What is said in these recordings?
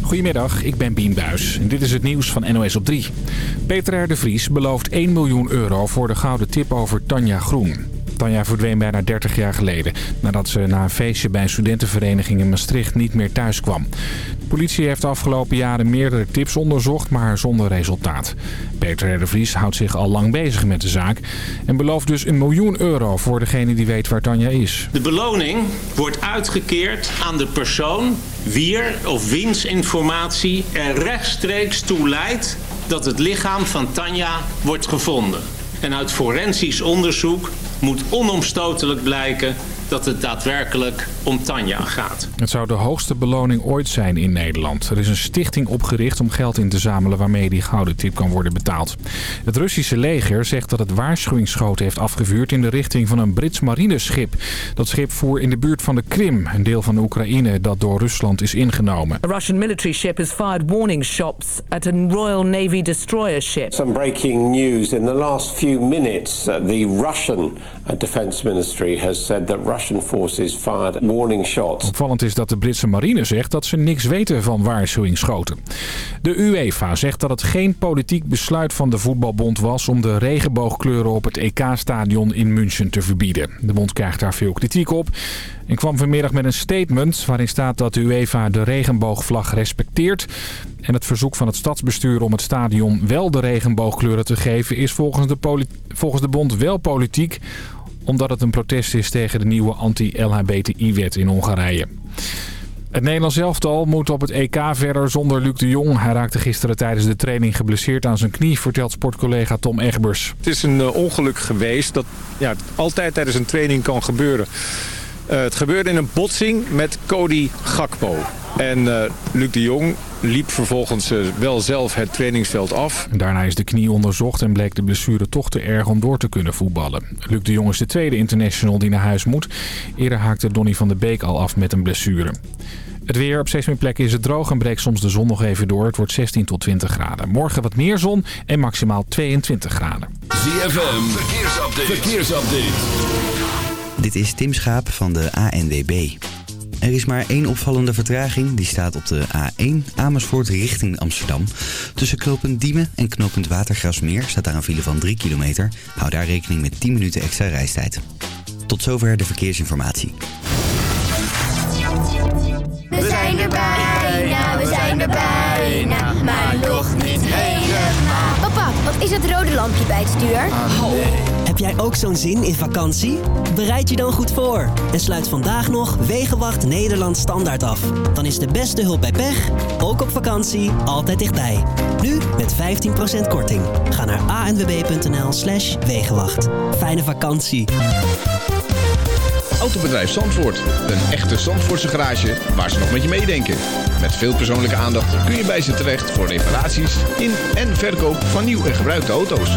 Goedemiddag, ik ben Bien Buis en dit is het nieuws van NOS op 3. Peter R. de Vries belooft 1 miljoen euro voor de gouden tip over Tanja Groen. Tanja verdween bijna 30 jaar geleden... nadat ze na een feestje bij een studentenvereniging in Maastricht niet meer thuis kwam. De politie heeft de afgelopen jaren meerdere tips onderzocht, maar zonder resultaat. Peter de Vries houdt zich al lang bezig met de zaak... en belooft dus een miljoen euro voor degene die weet waar Tanja is. De beloning wordt uitgekeerd aan de persoon wier of wiens informatie er rechtstreeks toe leidt dat het lichaam van Tanja wordt gevonden. En uit forensisch onderzoek moet onomstotelijk blijken dat het daadwerkelijk om Tanja gaat. Het zou de hoogste beloning ooit zijn in Nederland. Er is een stichting opgericht om geld in te zamelen waarmee die gouden tip kan worden betaald. Het Russische leger zegt dat het waarschuwingsschoten heeft afgevuurd in de richting van een Brits marineschip. Dat schip voer in de buurt van de Krim, een deel van de Oekraïne dat door Rusland is ingenomen. A Russian military ship has fired warning shots at a Royal Navy destroyer ship. Some breaking news. In the last few minutes, uh, the Russian uh, Defense Ministry has said that Russian forces fired shots. Opvallend is dat de Britse marine zegt dat ze niks weten van waarschuwingsschoten. De UEFA zegt dat het geen politiek besluit van de voetbalbond was om de regenboogkleuren op het EK-stadion in München te verbieden. De bond krijgt daar veel kritiek op en kwam vanmiddag met een statement waarin staat dat de UEFA de regenboogvlag respecteert. En het verzoek van het stadsbestuur om het stadion wel de regenboogkleuren te geven is volgens de, volgens de bond wel politiek omdat het een protest is tegen de nieuwe anti-LHBTI-wet in Hongarije. Het Nederlands elftal moet op het EK verder zonder Luc de Jong. Hij raakte gisteren tijdens de training geblesseerd aan zijn knie, vertelt sportcollega Tom Egbers. Het is een uh, ongeluk geweest dat ja, altijd tijdens een training kan gebeuren. Uh, het gebeurde in een botsing met Cody Gakpo. En uh, Luc de Jong liep vervolgens uh, wel zelf het trainingsveld af. Daarna is de knie onderzocht en bleek de blessure toch te erg om door te kunnen voetballen. Luc de Jong is de tweede international die naar huis moet. Eerder haakte Donny van de Beek al af met een blessure. Het weer op steeds meer plekken is het droog en breekt soms de zon nog even door. Het wordt 16 tot 20 graden. Morgen wat meer zon en maximaal 22 graden. ZFM, verkeersupdate. verkeersupdate. Dit is Tim Schaap van de ANWB. Er is maar één opvallende vertraging. Die staat op de A1 Amersfoort richting Amsterdam. Tussen knooppunt Diemen en knooppunt Watergrasmeer staat daar een file van 3 kilometer. Hou daar rekening met 10 minuten extra reistijd. Tot zover de verkeersinformatie. We zijn er bijna, we zijn er bijna, maar nog niet helemaal. Papa, wat is het rode lampje bij het stuur? Heb jij ook zo'n zin in vakantie? Bereid je dan goed voor en sluit vandaag nog Wegenwacht Nederland Standaard af. Dan is de beste hulp bij pech, ook op vakantie, altijd dichtbij. Nu met 15% korting. Ga naar anwb.nl slash Wegenwacht. Fijne vakantie. Autobedrijf Zandvoort. Een echte Zandvoortse garage waar ze nog met je meedenken. Met veel persoonlijke aandacht kun je bij ze terecht voor reparaties in en verkoop van nieuw en gebruikte auto's.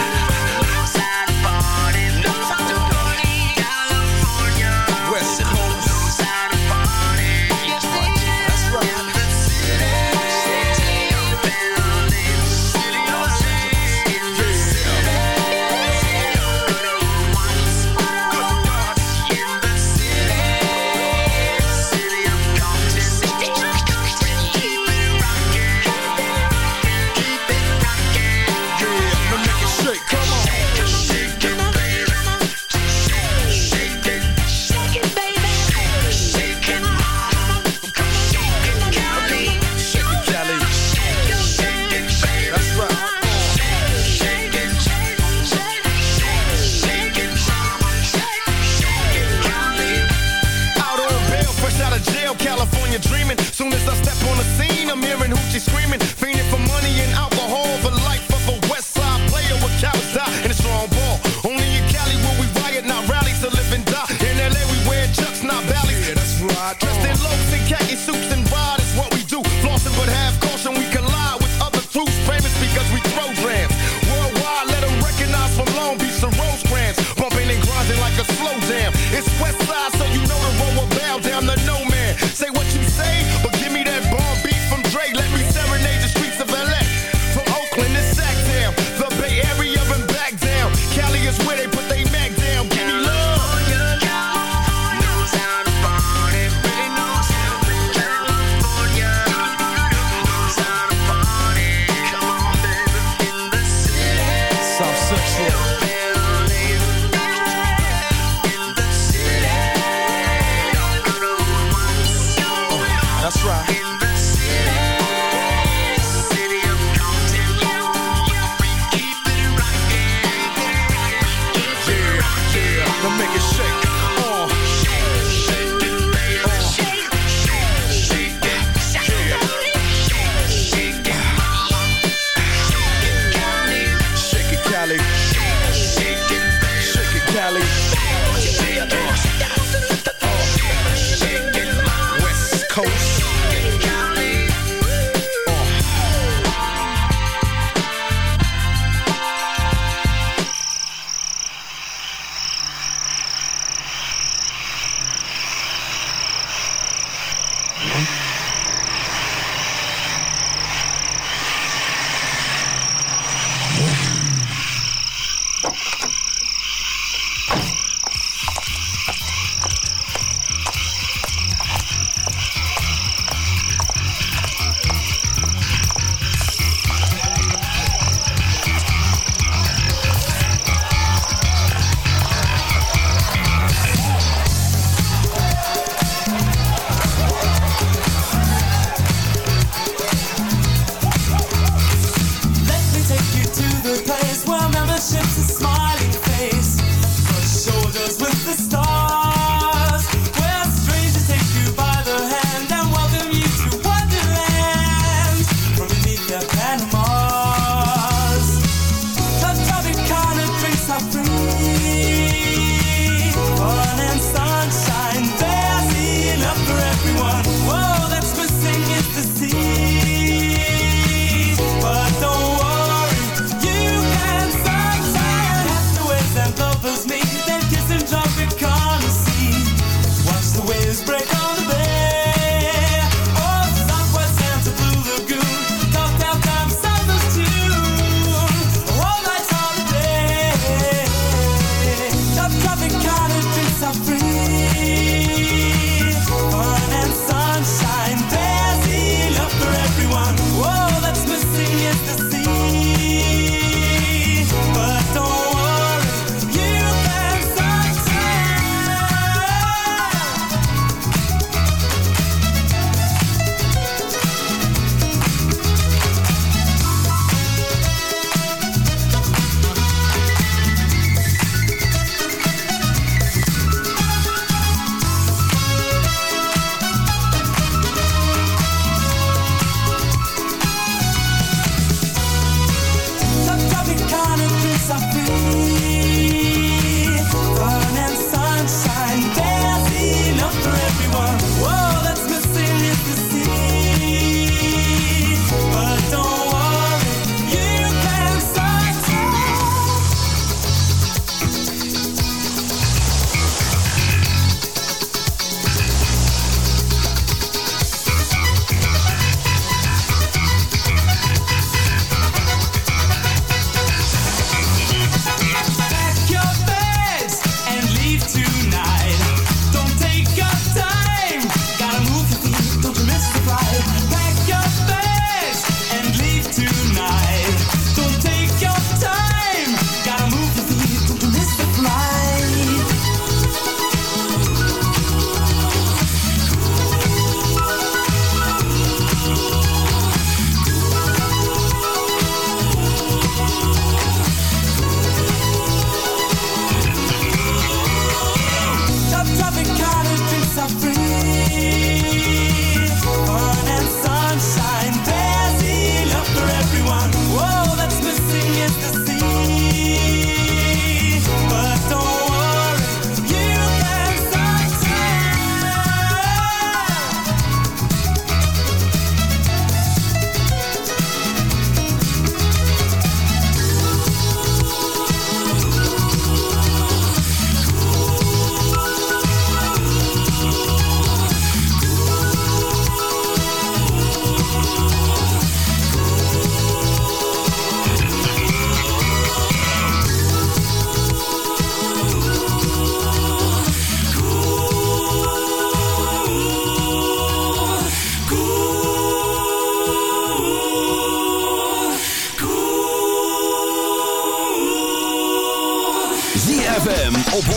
ZFM op 106.9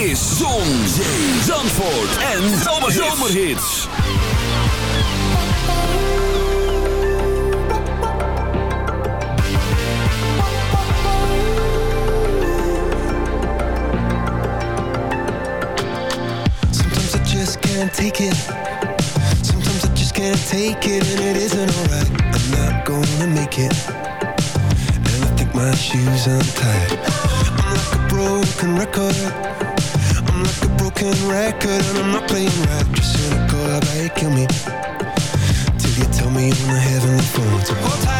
is Zon, Zee, Zandvoort en Zomerhits. Sometimes I just can't take it. Sometimes I just can't take it, and it isn't alright. I'm not gonna make it. And I think my shoes untied. Broken record. I'm like a broken record, and I'm not playing right. Just cynical, how about you kill me? Till you tell me on the heavenly phone to hold tight.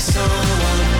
Someone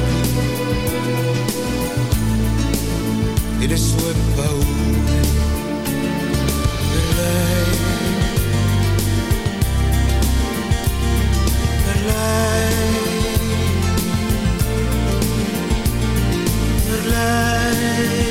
e le sue paure. Per lei, per lei, per lei.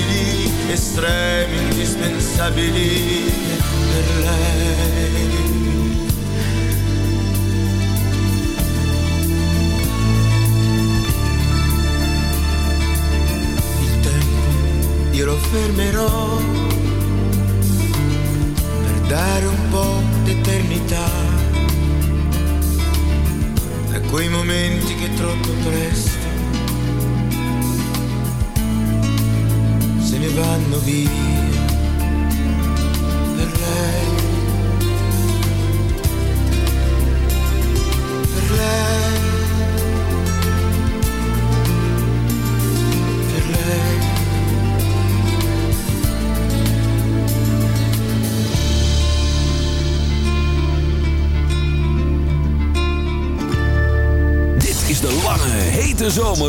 estremi, indispensabili per lei. io lo fermerò per dare un po' d'eternità a quei momenti che troppo presto vanno via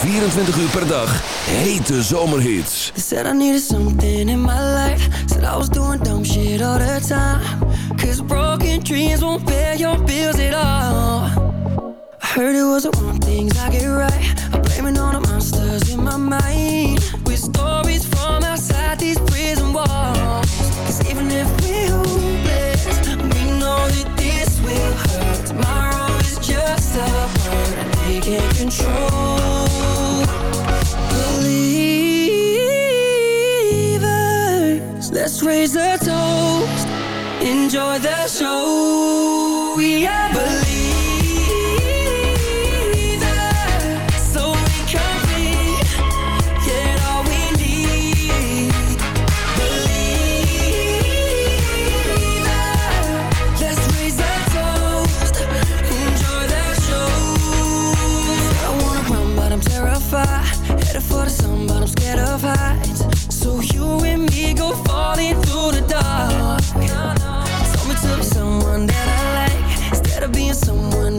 24 uur per dag, hete zomerhits. They said I needed something in my life. Said I was doing dumb shit all the time. Cause broken dreams won't pay your bills at all. I heard it was the wrong things I get right. I'm blaming all the monsters in my mind. With stories from outside these prison walls. Cause even if we're hopeless, we know that this will hurt. Tomorrow is just a word they can't control. Let's raise a toast. Enjoy the show. We are Told me to someone that I like. Instead of being someone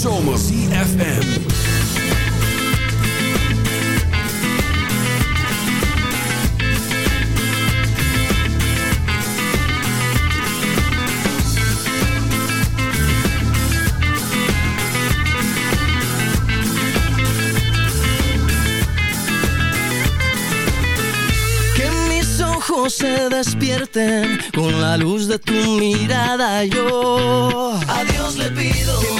zomer. CFM. Que mis ojos se despierten con la luz de tu mirada. Yo a Dios le pido que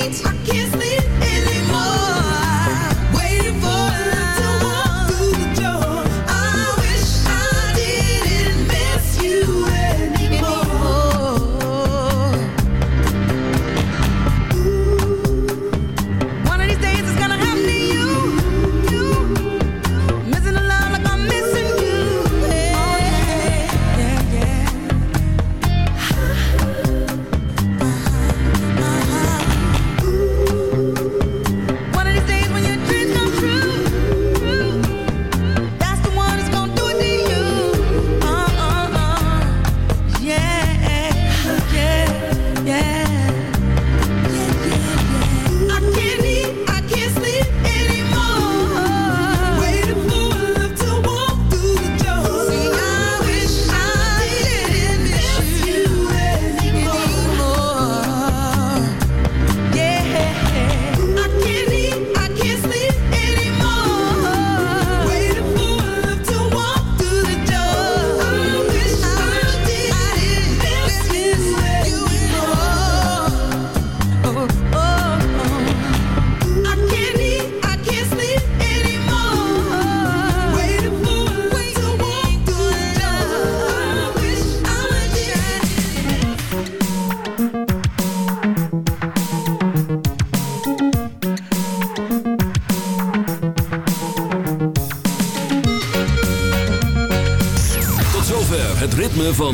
I can't sleep.